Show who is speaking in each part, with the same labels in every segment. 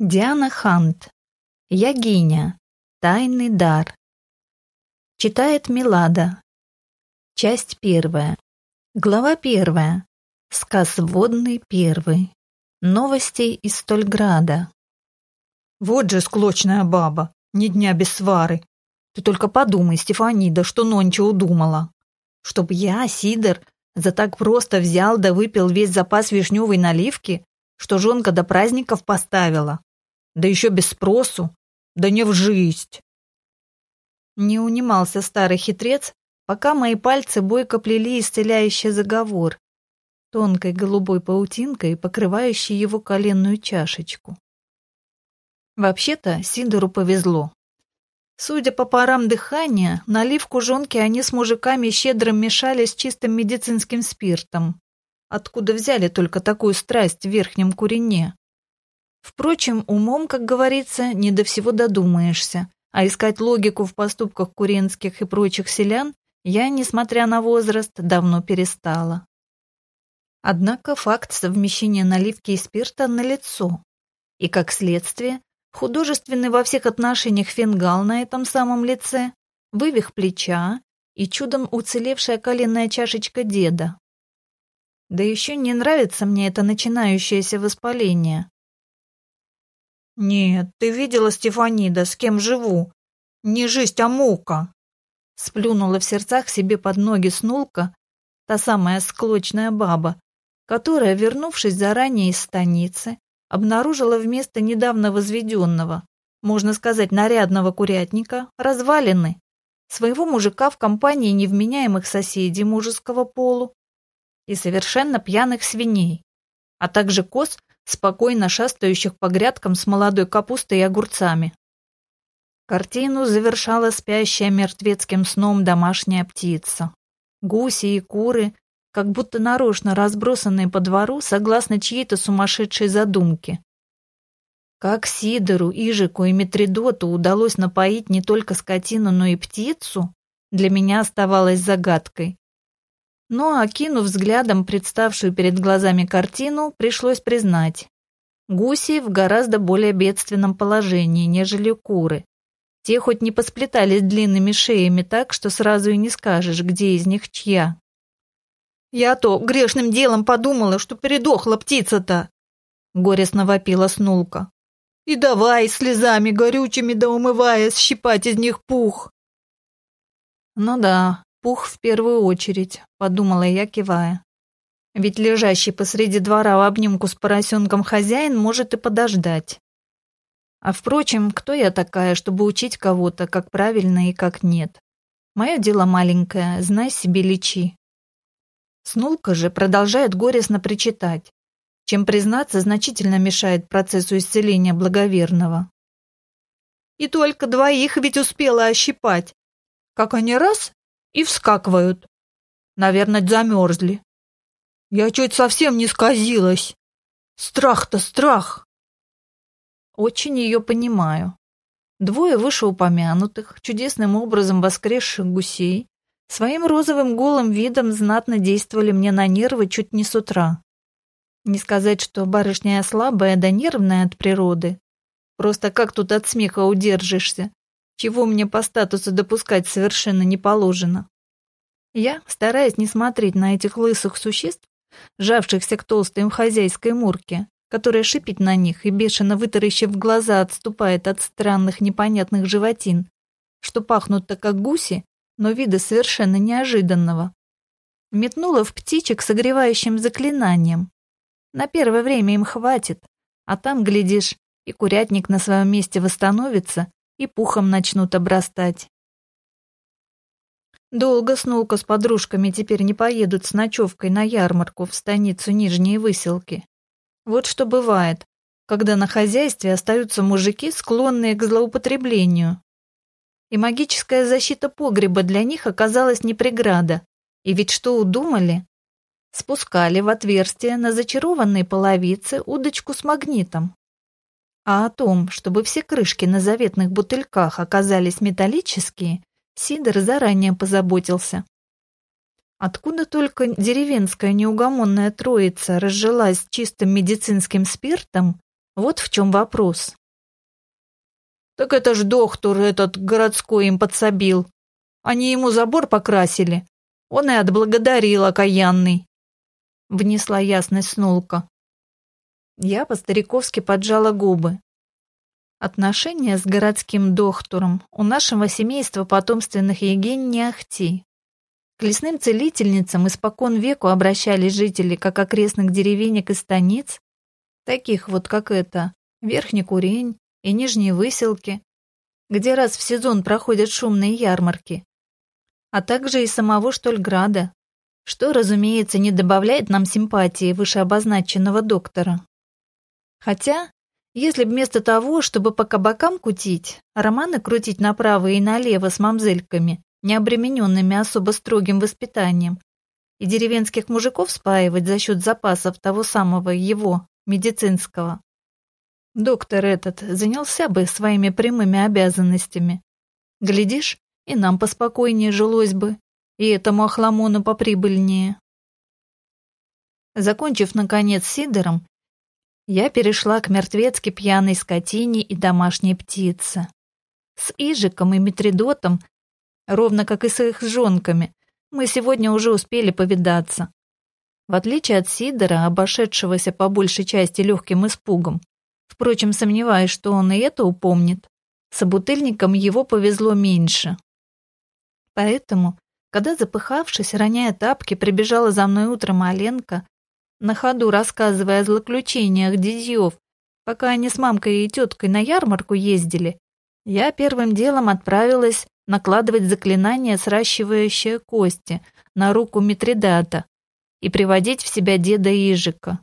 Speaker 1: Диана Хант. Ягиня. Тайный дар. Читает Милада. Часть первая. Глава первая. Сказ водный первый. Новости из Стольграда.
Speaker 2: Вот же склочная баба, ни дня без свары. Ты только подумай, Стефанида, что нонче удумала. Чтоб я, Сидор, за так просто взял да выпил весь запас вишневой наливки, что жонка до праздников поставила да еще без спросу, да не в жизнь.
Speaker 1: Не унимался старый хитрец, пока мои пальцы бойко плели исцеляющий заговор, тонкой голубой паутинкой, покрывающей его коленную чашечку. Вообще-то Сидору повезло. Судя по парам дыхания, наливку жонки они с мужиками щедро мешали с чистым медицинским спиртом. Откуда взяли только такую страсть в верхнем курине? Впрочем, умом, как говорится, не до всего додумаешься, а искать логику в поступках куренских и прочих селян я, несмотря на возраст, давно перестала. Однако факт совмещения наливки и спирта налицо. И, как следствие, художественный во всех отношениях фингал на этом самом лице, вывих плеча и чудом уцелевшая коленная чашечка деда. Да еще не нравится мне это начинающееся воспаление.
Speaker 2: «Нет, ты видела, Стефанида, с кем живу? Не жизнь, а мука!»
Speaker 1: Сплюнула в сердцах себе под ноги снулка, та самая склочная баба, которая, вернувшись заранее из станицы, обнаружила вместо недавно возведенного, можно сказать, нарядного курятника, развалины, своего мужика в компании невменяемых соседей мужеского полу и совершенно пьяных свиней, а также коз спокойно шастающих по грядкам с молодой капустой и огурцами. Картину завершала спящая мертвецким сном домашняя птица. Гуси и куры, как будто нарочно разбросанные по двору согласно чьей-то сумасшедшей задумке. Как Сидору, Ижику и Метридоту удалось напоить не только скотину, но и птицу, для меня оставалось загадкой. Но, окинув взглядом представшую перед глазами картину, пришлось признать. Гуси в гораздо более бедственном положении, нежели куры. Те хоть не посплетались длинными шеями так, что сразу и не скажешь, где из них чья.
Speaker 2: «Я то грешным делом подумала, что передохла птица-то!» Горестно вопила Снулка. «И давай слезами горючими да умываясь щипать из них пух!»
Speaker 1: «Ну да, Пух в первую очередь, подумала я, кивая. Ведь лежащий посреди двора в обнимку с поросенком хозяин может и подождать. А впрочем, кто я такая, чтобы учить кого-то, как правильно и как нет? Мое дело маленькое, знай себе лечи. Снулка же продолжает горестно причитать, чем, признаться, значительно мешает процессу исцеления благоверного.
Speaker 2: И только двоих ведь успела ощипать. Как они раз и вскакивают. Наверное, замерзли. Я чуть совсем не сказилась. Страх-то страх.
Speaker 1: Очень ее понимаю. Двое вышеупомянутых, чудесным образом воскресших гусей, своим розовым голым видом знатно действовали мне на нервы чуть не с утра. Не сказать, что барышня я слабая да нервная от природы. Просто как тут от смеха удержишься? Чего мне по статусу допускать совершенно не положено. Я, стараясь не смотреть на этих лысых существ, жавшихся к толстой им хозяйской мурке, которая шипит на них и, бешено вытаращив глаза, отступает от странных непонятных животин, что пахнут-то как гуси, но вида совершенно неожиданного. Метнула в птичек согревающим заклинанием. На первое время им хватит, а там, глядишь, и курятник на своем месте восстановится, и пухом начнут обрастать. Долго Снулка с подружками теперь не поедут с ночевкой на ярмарку в станицу Нижние Выселки. Вот что бывает, когда на хозяйстве остаются мужики, склонные к злоупотреблению. И магическая защита погреба для них оказалась не преграда. И ведь что удумали? Спускали в отверстие на зачарованной половице удочку с магнитом. А о том, чтобы все крышки на заветных бутыльках оказались металлические, Сидор заранее позаботился. Откуда только деревенская неугомонная троица разжилась чистым медицинским спиртом, Вот в чем вопрос.
Speaker 2: Так это ж доктор этот городской им подсобил. Они ему забор покрасили. Он и отблагодарил окаянный.
Speaker 1: Внесла ясность Снулка. Я по-стариковски поджала губы. Отношения с городским доктором у нашего семейства потомственных Егень не ахти. К лесным целительницам испокон веку обращались жители как окрестных деревенек и станиц, таких вот как это, Верхний Курень и Нижние Выселки, где раз в сезон проходят шумные ярмарки, а также и самого Штольграда, что, разумеется, не добавляет нам симпатии вышеобозначенного доктора. Хотя если б вместо того, чтобы по кабакам кутить, романы крутить направо и налево с мамзельками, не обремененными особо строгим воспитанием, и деревенских мужиков спаивать за счет запасов того самого его, медицинского. Доктор этот занялся бы своими прямыми обязанностями. Глядишь, и нам поспокойнее жилось бы, и этому охламону поприбыльнее. Закончив, наконец, сидором, я перешла к мертвецки пьяной скотине и домашней птице. С Ижиком и Митридотом, ровно как и с их жонками, мы сегодня уже успели повидаться. В отличие от Сидора, обошедшегося по большей части легким испугом, впрочем, сомневаюсь, что он и это упомнит, собутыльникам его повезло меньше. Поэтому, когда, запыхавшись, роняя тапки, прибежала за мной утром Аленка, на ходу рассказывая о злоключениях дядьев, пока они с мамкой и теткой на ярмарку ездили, я первым делом отправилась накладывать заклинание, сращивающее кости, на руку Митридата и приводить в себя деда Ижика.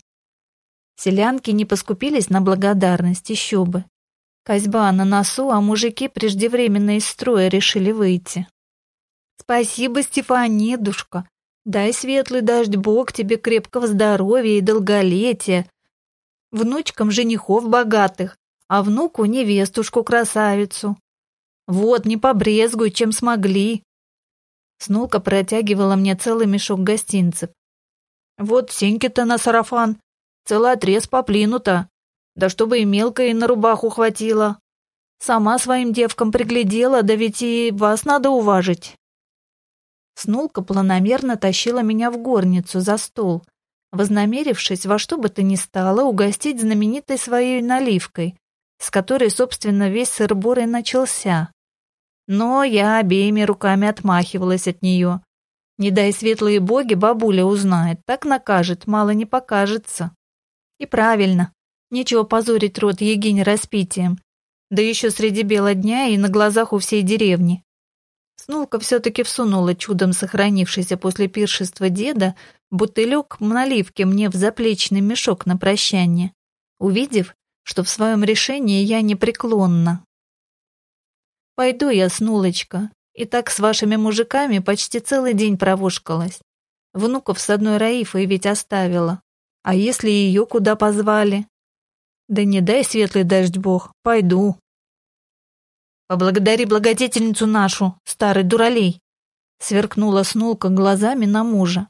Speaker 1: Селянки не поскупились на благодарность, еще бы. Козьба на носу, а мужики преждевременно из строя решили выйти. «Спасибо, Стефанидушка!» Дай светлый дождь Бог тебе крепкого здоровья и долголетия. Внучкам женихов богатых, а внуку невестушку-красавицу. Вот, не побрезгуй, чем смогли. Снулка протягивала мне целый мешок гостинцев. Вот сеньки-то на сарафан, целый отрез поплинута. Да чтобы и мелко, и на рубаху хватило. Сама своим девкам приглядела, да ведь и вас надо уважить. Снулка планомерно тащила меня в горницу за стол, вознамерившись во что бы то ни стало угостить знаменитой своей наливкой, с которой, собственно, весь сыр-бор и начался. Но я обеими руками отмахивалась от нее. Не дай светлые боги, бабуля узнает, так накажет, мало не покажется. И правильно, нечего позорить рот Егине распитием, да еще среди бела дня и на глазах у всей деревни. Снулка все-таки всунула чудом сохранившийся после пиршества деда бутылек наливки мне в заплечный мешок на прощание, увидев, что в своем решении я непреклонна. «Пойду я, Снулочка, и так с вашими мужиками почти целый день провошкалась. Внуков с одной Раифой ведь оставила. А если ее куда позвали? Да не дай светлый дождь бог, пойду. Поблагодари благодетельницу нашу, старый дуралей!» Сверкнула Снулка глазами на мужа.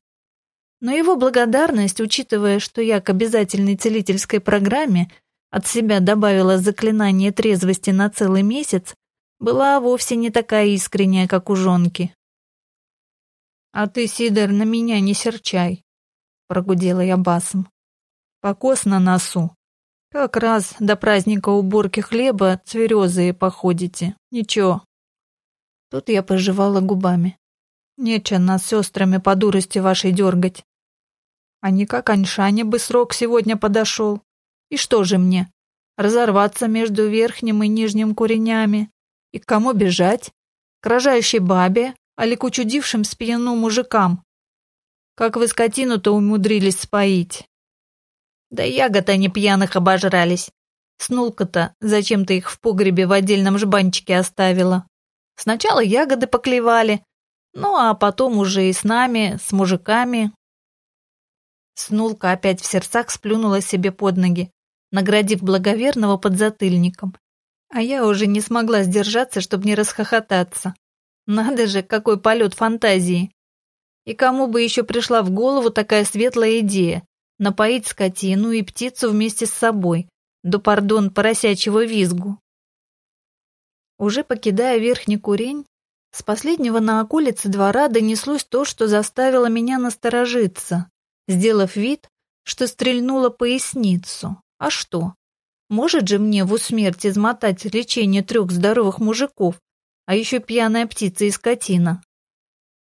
Speaker 1: Но его благодарность, учитывая, что я к обязательной целительской программе от себя добавила заклинание трезвости на целый месяц, была вовсе не такая искренняя, как у жонки. «А ты, Сидор, на меня не серчай», — прогудела я басом. «Покос на носу, как раз до праздника уборки хлеба цверезые походите. Ничего. Тут я пожевала губами. Нече нас с сестрами по дурости вашей дергать. А не как Аньшане бы срок сегодня подошел. И что же мне? Разорваться между верхним и нижним куренями? И к кому бежать? К рожающей бабе, али к учудившим спьяну мужикам? Как вы скотину-то умудрились споить? Да ягод они пьяных обожрались. Снулка-то зачем-то их в погребе в отдельном жбанчике оставила. Сначала ягоды поклевали, ну а потом уже и с нами, с мужиками. Снулка опять в сердцах сплюнула себе под ноги, наградив благоверного подзатыльником. А я уже не смогла сдержаться, чтобы не расхохотаться. Надо же, какой полет фантазии. И кому бы еще пришла в голову такая светлая идея напоить скотину и птицу вместе с собой, до, пардон, поросячьего визгу. Уже покидая верхний курень, с последнего на околице двора донеслось то, что заставило меня насторожиться, сделав вид, что стрельнула поясницу. А что? Может же мне в усмерть измотать лечение трех здоровых мужиков, а еще пьяная птица и скотина.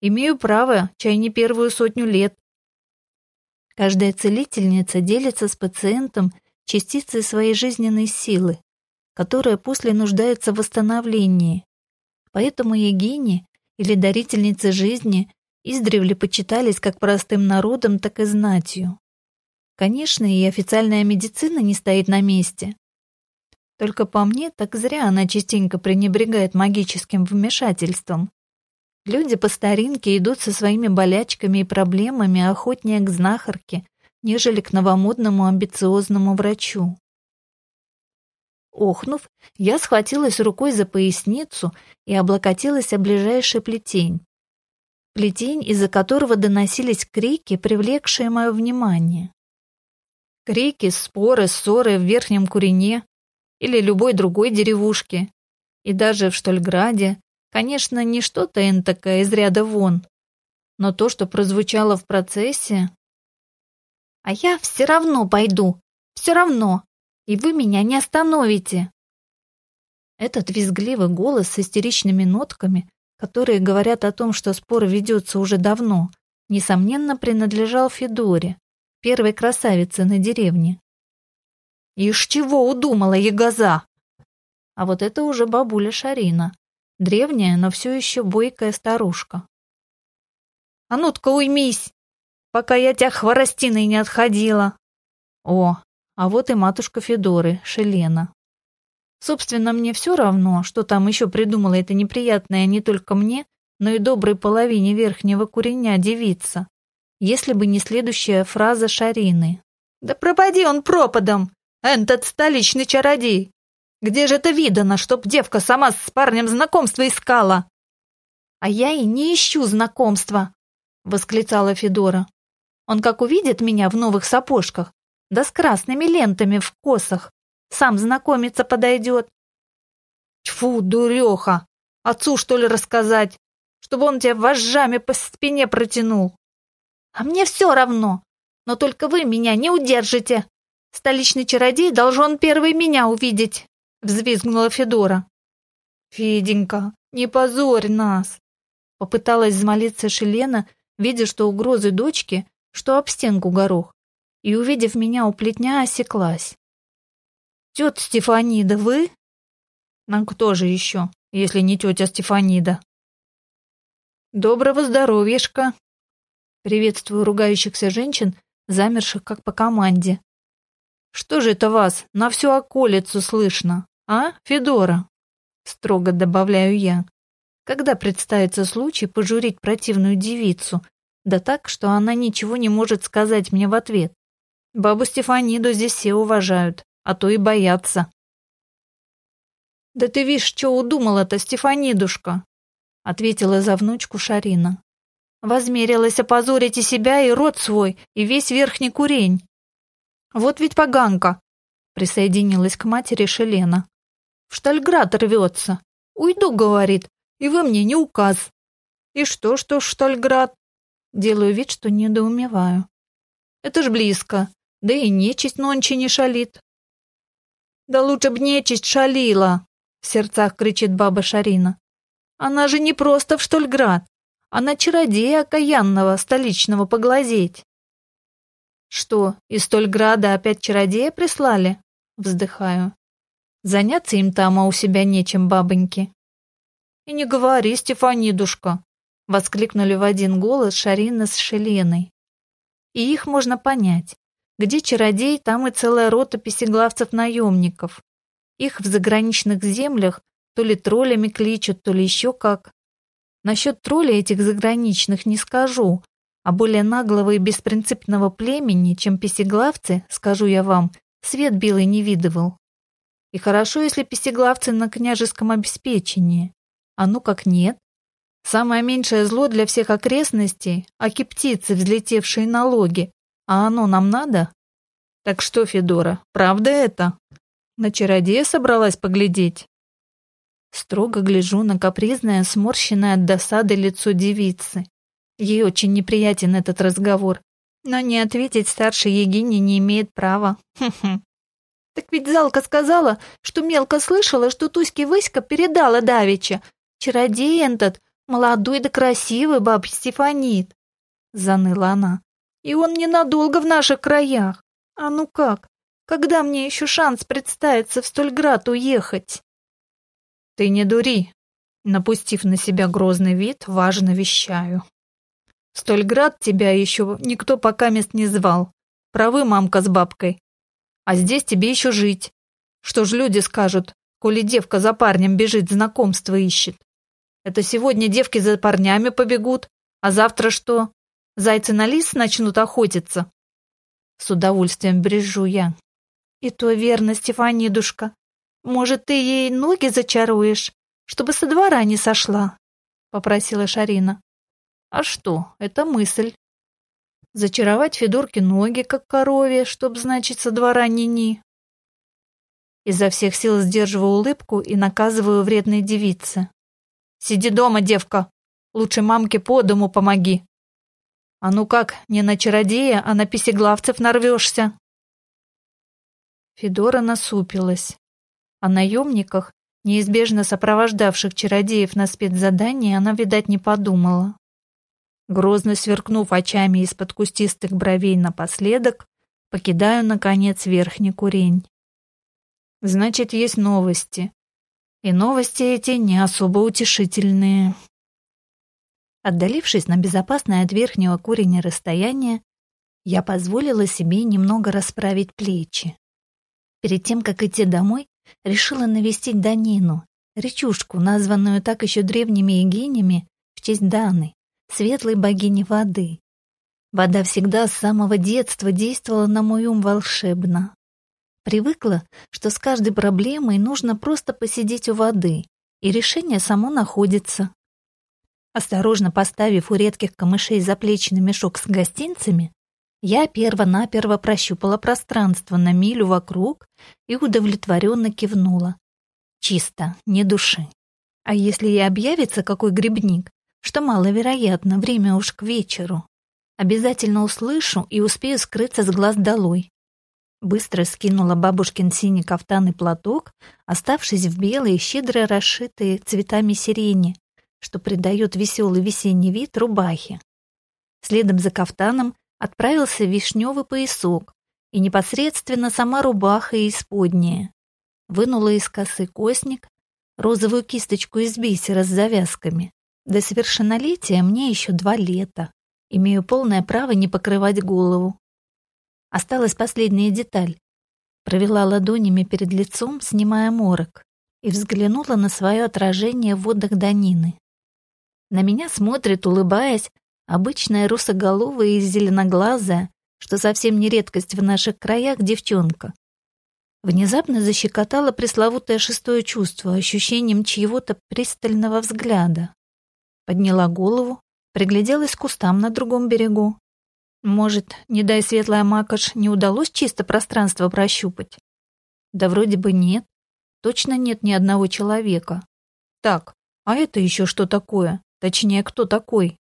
Speaker 1: Имею право, чай не первую сотню лет. Каждая целительница делится с пациентом частицей своей жизненной силы, которая после нуждается в восстановлении. Поэтому Егине или дарительницы жизни издревле почитались как простым народом, так и знатью. Конечно, и официальная медицина не стоит на месте. Только по мне, так зря она частенько пренебрегает магическим вмешательством. Люди по старинке идут со своими болячками и проблемами охотнее к знахарке, нежели к новомодному амбициозному врачу. Охнув, я схватилась рукой за поясницу и облокотилась о ближайший плетень. Плетень, из-за которого доносились крики, привлекшие мое внимание. Крики, споры, ссоры в Верхнем Курине или любой другой деревушке. И даже в Штольграде, конечно, не что-то энтакое из ряда вон. Но то, что прозвучало в процессе... «А я все равно пойду, все равно, и вы меня не остановите!» Этот визгливый голос с истеричными нотками, которые говорят о том, что спор ведется уже давно, несомненно, принадлежал Федоре, первой красавицы на деревне. Ишь чего удумала ягоза? А вот это уже бабуля Шарина, древняя, но все еще бойкая старушка. А ну-ка уймись, пока я тебя хворостиной не отходила. О, а вот и матушка Федоры, Шелена. Собственно, мне все равно, что там еще придумала эта неприятная не только мне, но и доброй половине верхнего куреня девица если бы не следующая фраза Шарины. «Да пропади он пропадом, этот столичный чародей! Где же это видано, чтоб девка сама с парнем знакомство искала?» «А я и не ищу знакомства», — восклицала Федора. «Он как увидит меня в новых сапожках, да с красными лентами в косах, сам знакомиться подойдет». «Тьфу, дуреха! Отцу, что ли, рассказать, чтобы он тебя вожжами по спине протянул?» А мне все равно. Но только вы меня не удержите. Столичный чародей должен первый меня увидеть, взвизгнула Федора. Феденька, не позорь нас. Попыталась взмолиться Шелена, видя, что угрозы дочки, что об стенку горох, и, увидев меня у плетня, осеклась. «Тетя Стефанида, вы?» «Нам кто же еще, если не тетя Стефанида?» «Доброго здоровьишка!» Приветствую ругающихся женщин, замерших как по команде. «Что же это вас на всю околицу слышно, а, Федора?» Строго добавляю я. Когда представится случай пожурить противную девицу, да так, что она ничего не может сказать мне в ответ. Бабу Стефаниду здесь все уважают, а то и боятся. «Да ты видишь, что удумала-то, Стефанидушка?» ответила за внучку Шарина. Возмерилась опозорить и себя, и род свой, и весь верхний курень. Вот ведь поганка, присоединилась к матери Шелена. В Штальград рвется. Уйду, говорит, и вы мне не указ. И что, что Штальград? Делаю вид, что недоумеваю. Это ж близко, да и нечисть нонче не шалит. Да лучше б нечисть шалила, в сердцах кричит баба Шарина. Она же не просто в Штольград, а на чародея окаянного столичного поглазеть. Что, из Стольграда опять чародея прислали? Вздыхаю. Заняться им там, а у себя нечем, бабоньки. И не говори, Стефанидушка, воскликнули в один голос Шарина с Шеленой. И их можно понять. Где чародей, там и целая рота песеглавцев-наемников. Их в заграничных землях то ли троллями кличут, то ли еще как. Насчет троллей этих заграничных не скажу, а более наглого и беспринципного племени, чем песеглавцы, скажу я вам, свет белый не видывал. И хорошо, если песеглавцы на княжеском обеспечении. А ну как нет. Самое меньшее зло для всех окрестностей — аки птицы, взлетевшие на логи. А оно нам надо? Так что, Федора, правда это? На чародея собралась поглядеть? Строго гляжу на капризное, сморщенное от досады лицо девицы. Ей очень неприятен этот разговор, но не ответить старшей Егине не имеет права. Хм-хм. Так ведь Залка сказала, что мелко слышала, что Туське Выська передала Давича. Чародей этот, молодой да красивый, баб Стефанит. Заныла она. И он ненадолго в наших краях. А ну как? Когда мне еще шанс представиться в Стольград уехать? Ты не дури. Напустив на себя грозный вид, важно вещаю. Стольград тебя еще никто пока мест не звал. Правы мамка с бабкой. А здесь тебе еще жить. Что ж люди скажут, коли девка за парнем бежит, знакомство ищет? Это сегодня девки за парнями побегут, а завтра что? Зайцы на лис начнут охотиться. С удовольствием брежу я. И то верно, Стефанидушка. Может, ты ей ноги зачаруешь, чтобы со двора не сошла? Попросила Шарина. А что, это мысль. Зачаровать Федорке ноги, как корове, чтоб, значит, со двора ни-ни. Изо всех сил сдерживаю улыбку и наказываю вредной девице. «Сиди дома, девка. Лучше мамке по дому помоги. А ну как, не на чародея, а на писеглавцев нарвешься?» Федора насупилась. О наемниках, неизбежно сопровождавших чародеев на спецзадание, она, видать, не подумала. Грозно сверкнув очами из-под кустистых бровей напоследок, покидаю, наконец, верхний курень. Значит, есть новости. И новости эти не особо утешительные. Отдалившись на безопасное от верхнего куреня расстояние, я позволила себе немного расправить плечи. Перед тем, как идти домой, решила навестить Данину, речушку, названную так еще древними егинями в честь Даны, светлой богини воды. Вода всегда с самого детства действовала на мой ум волшебно. Привыкла, что с каждой проблемой нужно просто посидеть у воды, и решение само находится. Осторожно поставив у редких камышей заплечный мешок с гостинцами, я перво-наперво прощупала пространство на милю вокруг и удовлетворенно кивнула. Чисто, не души. А если и объявится какой грибник, что маловероятно, время уж к вечеру. Обязательно услышу и успею скрыться с глаз долой. Быстро скинула бабушкин синий кафтан и платок, оставшись в белые, щедро расшитые цветами сирени, что придает веселый весенний вид рубахе. Следом за кафтаном отправился вишневый поясок и непосредственно сама рубаха и исподняя. Вынула из косы костник, розовую кисточку из бисера с завязками, до совершеннолетия мне еще два лета. Имею полное право не покрывать голову. Осталась последняя деталь. Провела ладонями перед лицом, снимая морок, и взглянула на свое отражение в водах Данины. На меня смотрит, улыбаясь, обычная русоголовая и зеленоглазая, что совсем не редкость в наших краях, девчонка. Внезапно защекотало пресловутое шестое чувство ощущением чьего-то пристального взгляда. Подняла голову, пригляделась к кустам на другом берегу. Может, не дай светлая макаш, не удалось чисто пространство прощупать? Да вроде бы нет. Точно нет ни одного человека. Так, а это еще что такое? Точнее, кто такой?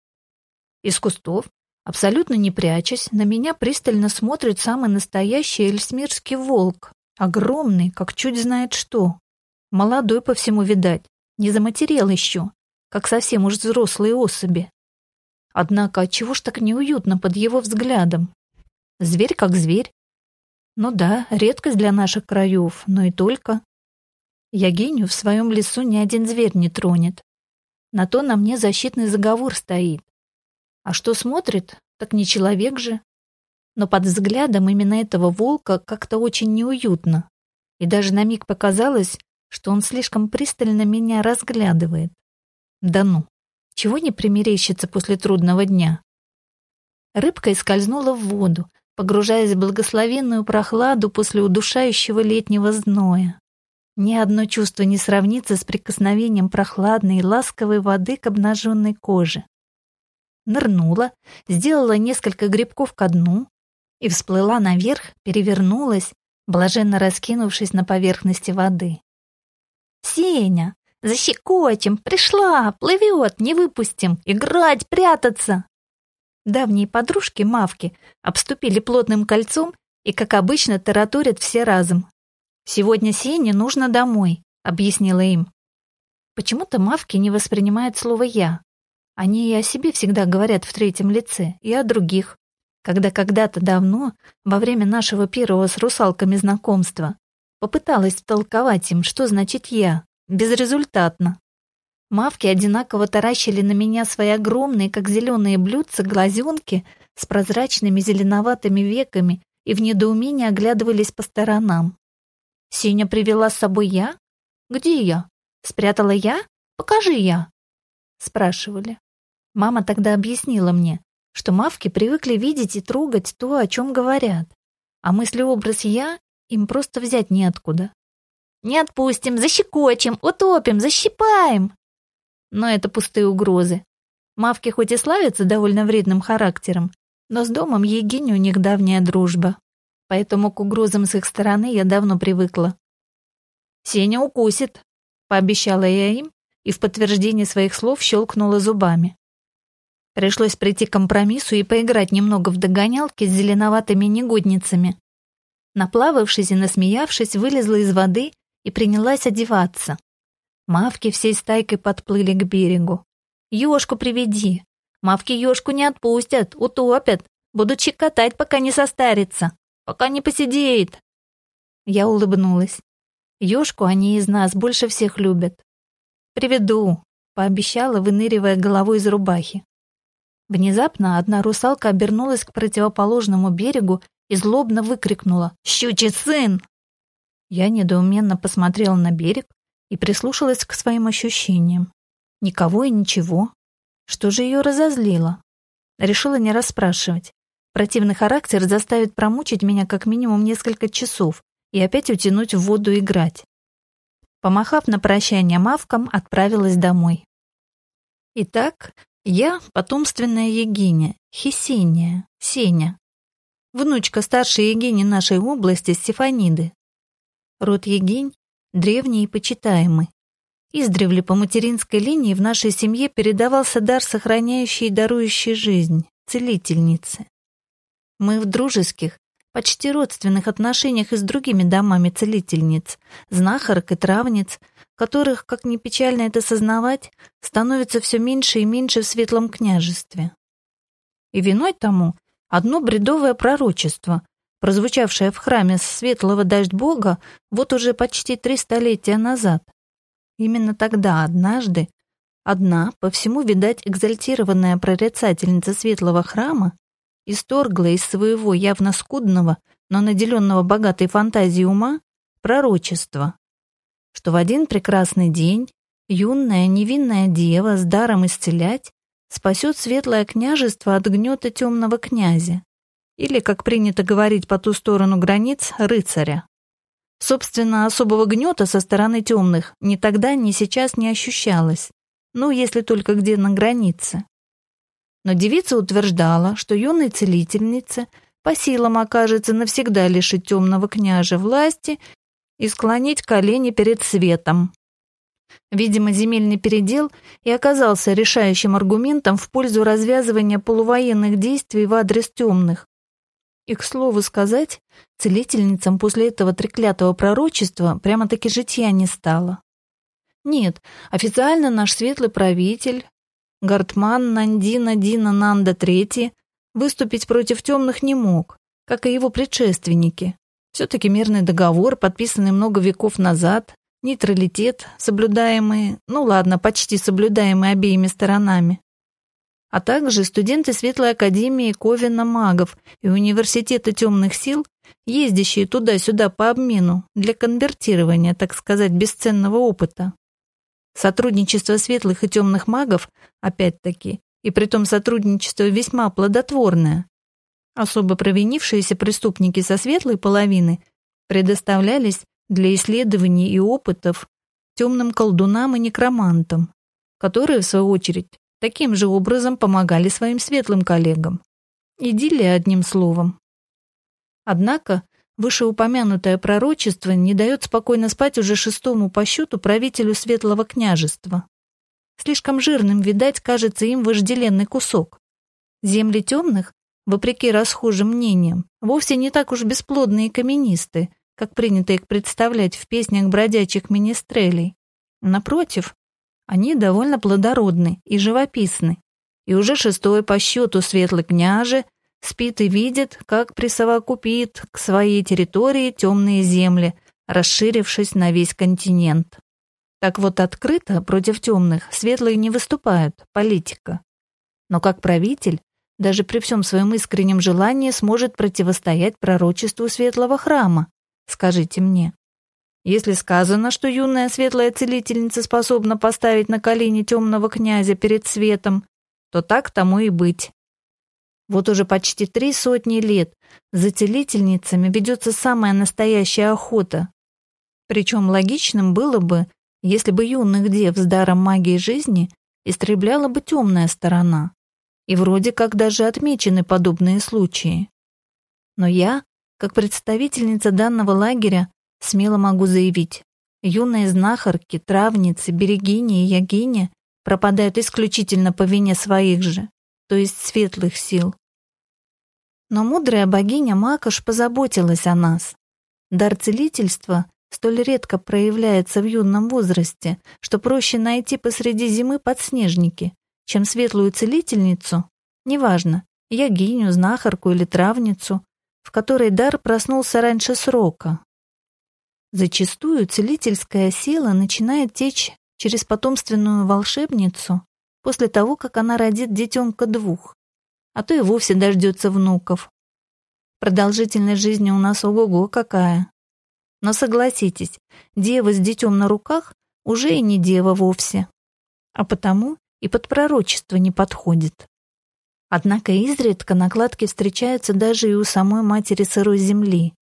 Speaker 1: Из кустов, абсолютно не прячась, на меня пристально смотрит самый настоящий эльсмирский волк. Огромный, как чуть знает что. Молодой по всему видать, не заматерел еще как совсем уж взрослые особи. Однако чего ж так неуютно под его взглядом? Зверь как зверь. Ну да, редкость для наших краев, но и только. Ягиню в своем лесу ни один зверь не тронет. На то на мне защитный заговор стоит. А что смотрит, так не человек же. Но под взглядом именно этого волка как-то очень неуютно. И даже на миг показалось, что он слишком пристально меня разглядывает. Да ну, чего не примерещится после трудного дня? Рыбка скользнула в воду, погружаясь в благословенную прохладу после удушающего летнего зноя. Ни одно чувство не сравнится с прикосновением прохладной и ласковой воды к обнаженной коже. Нырнула, сделала несколько грибков ко дну и всплыла наверх, перевернулась, блаженно раскинувшись на поверхности воды. «Сеня, защекочем, пришла, плывет, не выпустим, играть, прятаться!» Давние подружки Мавки обступили плотным кольцом и, как обычно, тараторят все разом. «Сегодня Сене нужно домой», — объяснила им. Почему-то Мавки не воспринимают слово «я». Они и о себе всегда говорят в третьем лице, и о других. Когда когда-то давно, во время нашего первого с русалками знакомства, попыталась втолковать им, что значит «я», безрезультатно. Мавки одинаково таращили на меня свои огромные, как зеленые блюдца, глазенки с прозрачными зеленоватыми веками и в недоумении оглядывались по сторонам. «Сеня привела с собой я? Где я? Спрятала я? Покажи я!» Спрашивали. Мама тогда объяснила мне, что мавки привыкли видеть и трогать то, о чем говорят, а мыслеобраз «я» им просто взять неоткуда. «Не отпустим, защекочем, утопим, защипаем!» Но это пустые угрозы. Мавки хоть и славятся довольно вредным характером, но с домом Егине у них давняя дружба. Поэтому к угрозам с их стороны я давно привыкла. «Сеня укусит», — пообещала я им и в подтверждение своих слов щелкнула зубами. Пришлось прийти к компромиссу и поиграть немного в догонялки с зеленоватыми негодницами. Наплававшись и насмеявшись, вылезла из воды и принялась одеваться. Мавки всей стайкой подплыли к берегу. «Ёшку приведи!» «Мавки ёшку не отпустят, утопят, будут щекотать, пока не состарится, пока не посидеет!» Я улыбнулась. Ёшку они из нас больше всех любят. «Приведу», — пообещала, выныривая головой из рубахи. Внезапно одна русалка обернулась к противоположному берегу и злобно выкрикнула «Щучий сын!». Я недоуменно посмотрела на берег, и прислушалась к своим ощущениям. Никого и ничего. Что же ее разозлило? Решила не расспрашивать. Противный характер заставит промучить меня как минимум несколько часов и опять утянуть в воду играть. Помахав на прощание мавкам, отправилась домой. Итак, я потомственная Егиня, Хисения, Сеня. Внучка старшей Егини нашей области Стефаниды. Род Егинь древний и почитаемый. Издревле по материнской линии в нашей семье передавался дар, сохраняющий и дарующий жизнь, целительницы. Мы в дружеских, почти родственных отношениях и с другими домами целительниц, знахарок и травниц, которых, как ни печально это сознавать, становится все меньше и меньше в Светлом княжестве. И виной тому одно бредовое пророчество, прозвучавшая в храме светлого дождь Бога вот уже почти три столетия назад. Именно тогда, однажды, одна, по всему, видать, экзальтированная прорицательница светлого храма исторгла из своего явно скудного, но наделенного богатой фантазией ума пророчество, что в один прекрасный день юная невинная дева с даром исцелять спасет светлое княжество от гнета темного князя или, как принято говорить по ту сторону границ, рыцаря. Собственно, особого гнета со стороны темных ни тогда, ни сейчас не ощущалось, ну, если только где на границе. Но девица утверждала, что юной целительнице по силам окажется навсегда лишить темного княжа власти и склонить колени перед светом. Видимо, земельный передел и оказался решающим аргументом в пользу развязывания полувоенных действий в адрес темных, и, к слову сказать, целительницам после этого треклятого пророчества прямо-таки житья не стало. Нет, официально наш светлый правитель, Гартман Нандина Дина Нанда III, выступить против темных не мог, как и его предшественники. Все-таки мирный договор, подписанный много веков назад, нейтралитет, соблюдаемый, ну ладно, почти соблюдаемый обеими сторонами а также студенты Светлой Академии Ковина магов и Университета темных сил, ездящие туда-сюда по обмену для конвертирования, так сказать, бесценного опыта. Сотрудничество светлых и темных магов, опять-таки, и притом сотрудничество весьма плодотворное. Особо провинившиеся преступники со светлой половины предоставлялись для исследований и опытов темным колдунам и некромантам, которые, в свою очередь, таким же образом помогали своим светлым коллегам. Идиллия одним словом. Однако Вышеупомянутое пророчество не дает спокойно спать уже шестому по счету правителю Светлого княжества. Слишком жирным, видать, кажется им вожделенный кусок. Земли темных, вопреки расхожим мнениям, вовсе не так уж бесплодные и каменистые, как принято их представлять в песнях бродячих министрелей. Напротив, они довольно плодородны и живописны. И уже шестой по счету светлый княже спит и видит, как присовокупит к своей территории темные земли, расширившись на весь континент. Так вот открыто против темных светлые не выступают, политика. Но как правитель, даже при всем своем искреннем желании сможет противостоять пророчеству светлого храма, скажите мне. Если сказано, что юная светлая целительница способна поставить на колени темного князя перед светом, то так тому и быть. Вот уже почти три сотни лет за целительницами ведется самая настоящая охота. Причем логичным было бы, если бы юных дев с даром магии жизни истребляла бы темная сторона. И вроде как даже отмечены подобные случаи. Но я, как представительница данного лагеря, смело могу заявить, юные знахарки, травницы, берегини и ягини пропадают исключительно по вине своих же, то есть светлых сил. Но мудрая богиня Макош позаботилась о нас. Дар целительства столь редко проявляется в юном возрасте, что проще найти посреди зимы подснежники, чем светлую целительницу, неважно, ягиню, знахарку или травницу, в которой дар проснулся раньше срока. Зачастую целительская сила начинает течь через потомственную волшебницу после того, как она родит детенка двух, а то и вовсе дождется внуков. Продолжительность жизни у нас ого-го какая. Но согласитесь, дева с детем на руках уже и не дева вовсе. А потому и под пророчество не подходит. Однако изредка накладки встречаются даже и у самой матери сырой земли.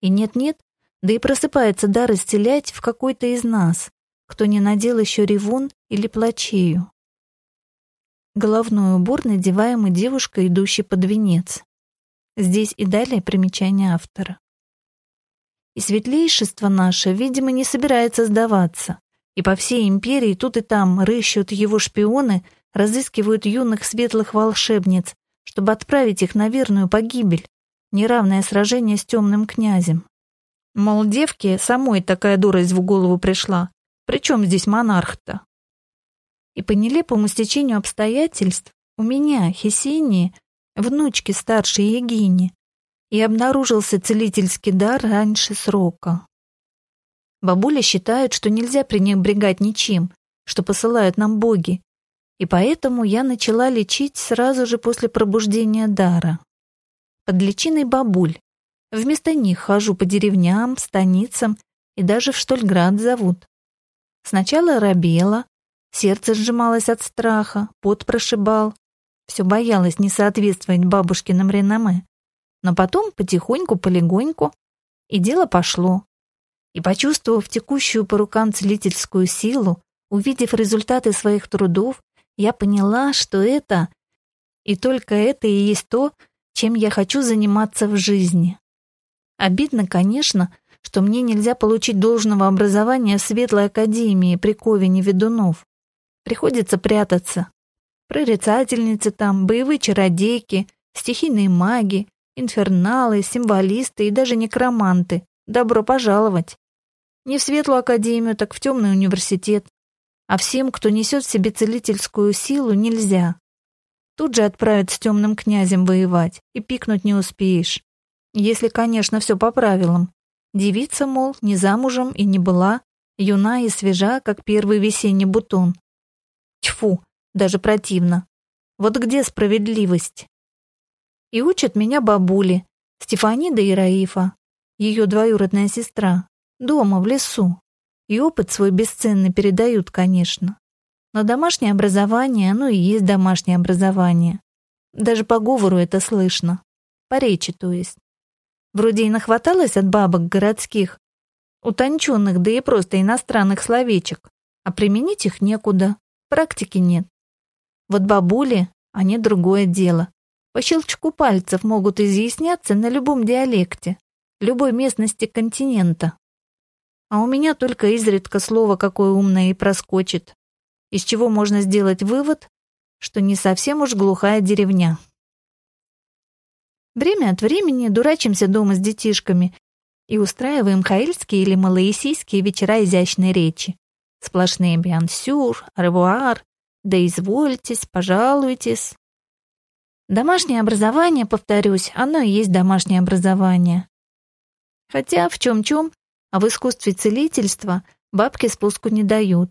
Speaker 1: И нет-нет, да и просыпается дар исцелять в какой-то из нас, кто не надел еще ревун или плачею. Головной убор, надеваемый девушкой, идущей под венец. Здесь и далее примечание автора. И светлейшество наше, видимо, не собирается сдаваться. И по всей империи тут и там рыщут его шпионы, разыскивают юных светлых волшебниц, чтобы отправить их на верную погибель, неравное сражение с темным князем. Мол, девке самой такая дурость в голову пришла. Причем здесь монарх-то? И по нелепому стечению обстоятельств у меня, Хесении, внучки старшей Егини, и обнаружился целительский дар раньше срока. Бабуля считает, что нельзя пренебрегать ничем, что посылают нам боги, и поэтому я начала лечить сразу же после пробуждения дара. Под личиной бабуль. Вместо них хожу по деревням, станицам и даже в Штольград зовут. Сначала робела, сердце сжималось от страха, пот прошибал. Все боялась не соответствовать бабушкиным реноме. Но потом потихоньку, полегоньку, и дело пошло. И почувствовав текущую по рукам целительскую силу, увидев результаты своих трудов, я поняла, что это и только это и есть то, чем я хочу заниматься в жизни. Обидно, конечно, что мне нельзя получить должного образования в Светлой Академии при Ковине ведунов. Приходится прятаться. Прорицательницы там, боевые чародейки, стихийные маги, инферналы, символисты и даже некроманты. Добро пожаловать. Не в светлую академию, так в темный университет. А всем, кто несет в себе целительскую силу, нельзя. Тут же отправят с темным князем воевать, и пикнуть не успеешь. Если, конечно, все по правилам. Девица, мол, не замужем и не была, юна и свежа, как первый весенний бутон. Тьфу, даже противно. Вот где справедливость? И учат меня бабули, Стефанида и Раифа, ее двоюродная сестра, дома, в лесу. И опыт свой бесценный передают, конечно. Но домашнее образование, оно и есть домашнее образование. Даже по говору это слышно. По речи, то есть. Вроде и нахваталась от бабок городских, утонченных, да и просто иностранных словечек, а применить их некуда, практики нет. Вот бабули, они другое дело. По щелчку пальцев могут изъясняться на любом диалекте, любой местности континента. А у меня только изредка слово какое умное и проскочит, из чего можно сделать вывод, что не совсем уж глухая деревня. Время от времени дурачимся дома с детишками и устраиваем хаильские или малоисийские вечера изящной речи. Сплошные бьянсюр, ревуар, да извольтесь, пожалуйтесь. Домашнее образование, повторюсь, оно и есть домашнее образование. Хотя в чем-чем, а в искусстве целительства бабки спуску не дают.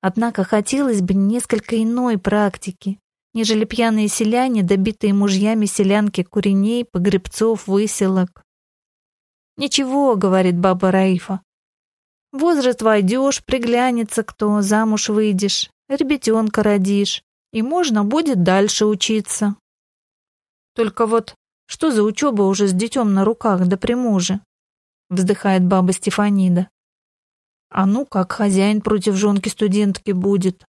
Speaker 1: Однако хотелось бы несколько иной практики, нежели пьяные селяне, добитые мужьями селянки куреней, погребцов, выселок. «Ничего», — говорит баба Раифа. «Возраст войдешь, приглянется кто, замуж выйдешь, ребятенка родишь, и можно будет дальше учиться». Только вот что за учеба уже с детем на руках да при муже? Вздыхает баба Стефанида. А ну, как хозяин против жонки студентки будет.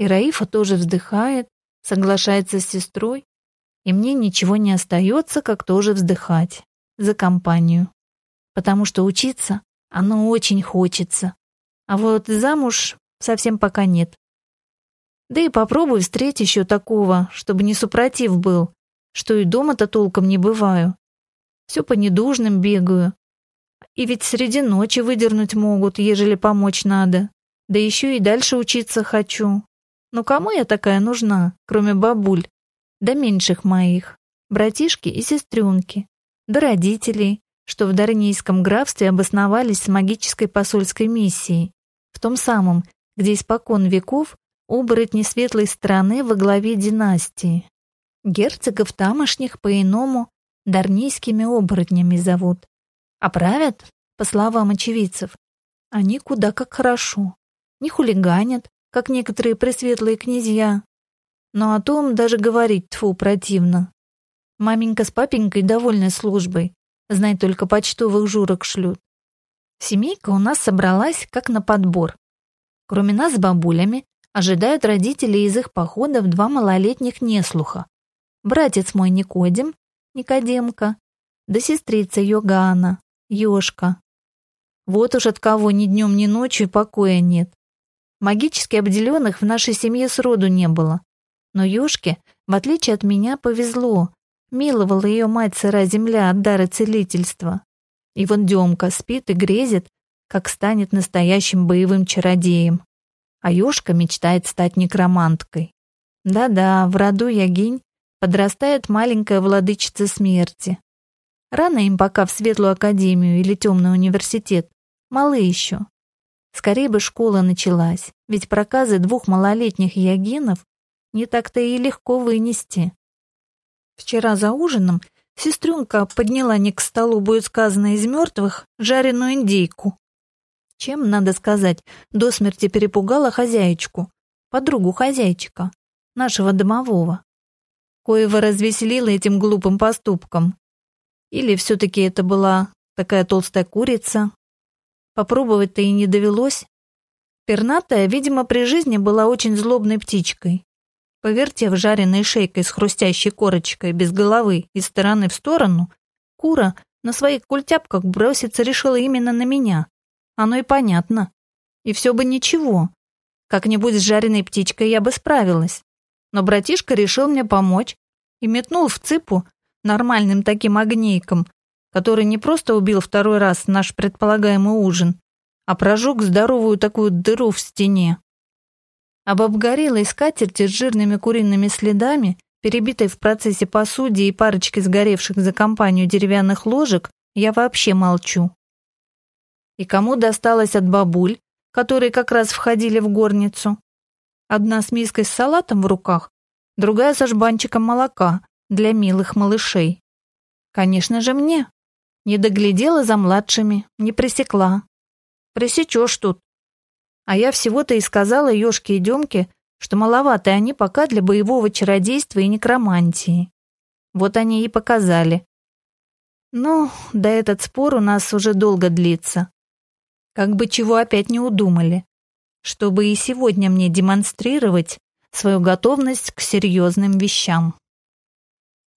Speaker 1: И Раифа тоже вздыхает, соглашается с сестрой, и мне ничего не остается, как тоже вздыхать за компанию. Потому что учиться оно очень хочется. А вот замуж совсем пока нет. Да и попробуй встретить еще такого, чтобы не супротив был, что и дома-то толком не бываю. Все по недужным бегаю. И ведь среди ночи выдернуть могут, ежели помочь надо. Да еще и дальше учиться хочу. Ну кому я такая нужна, кроме бабуль? Да меньших моих. Братишки и сестренки. Да родителей, что в Дарнийском графстве обосновались с магической посольской миссией. В том самом, где испокон веков оборотни светлой страны во главе династии. Герцогов тамошних по-иному дарнийскими оборотнями зовут. А правят, по словам очевидцев, они куда как хорошо. Не хулиганят, как некоторые пресветлые князья. Но о том даже говорить тфу противно. Маменька с папенькой довольны службой, знай только почтовых журок шлют. Семейка у нас собралась как на подбор. Кроме нас с бабулями, ожидают родители из их походов два малолетних неслуха, братец мой Никодим, Никодемка, да сестрица Йогана, Ёшка. Вот уж от кого ни днем, ни ночью покоя нет. Магически обделенных в нашей семье сроду не было. Но Ёшке, в отличие от меня, повезло. Миловала ее мать сыра земля от дара целительства. И вон Демка спит и грезит, как станет настоящим боевым чародеем. А Ёшка мечтает стать некроманткой. Да-да, в роду Ягинь подрастает маленькая владычица смерти. Рано им пока в светлую академию или темный университет. Малы еще. Скорее бы школа началась, ведь проказы двух малолетних ягинов не так-то и легко вынести. Вчера за ужином сестренка подняла не к столу, будет сказано из мертвых, жареную индейку. Чем, надо сказать, до смерти перепугала хозяечку, подругу хозяйчика, нашего домового коего развеселила этим глупым поступком. Или все-таки это была такая толстая курица? Попробовать-то и не довелось. Пернатая, видимо, при жизни была очень злобной птичкой. Повертев жареной шейкой с хрустящей корочкой без головы из стороны в сторону, кура на своих культяпках броситься решила именно на меня. Оно и понятно. И все бы ничего. Как-нибудь с жареной птичкой я бы справилась но братишка решил мне помочь и метнул в цыпу нормальным таким огнейком, который не просто убил второй раз наш предполагаемый ужин, а прожег здоровую такую дыру в стене. Об обгорелой скатерти с жирными куриными следами, перебитой в процессе посуде и парочкой сгоревших за компанию деревянных ложек, я вообще молчу. И кому досталось от бабуль, которые как раз входили в горницу? Одна с миской с салатом в руках, другая со жбанчиком молока для милых малышей. Конечно же, мне. Не доглядела за младшими, не пресекла. Пресечешь тут. А я всего-то и сказала Ёшке и Демке, что маловато они пока для боевого чародейства и некромантии. Вот они и показали. Ну, да этот спор у нас уже долго длится. Как бы чего опять не удумали чтобы и сегодня мне демонстрировать свою готовность к серьезным вещам.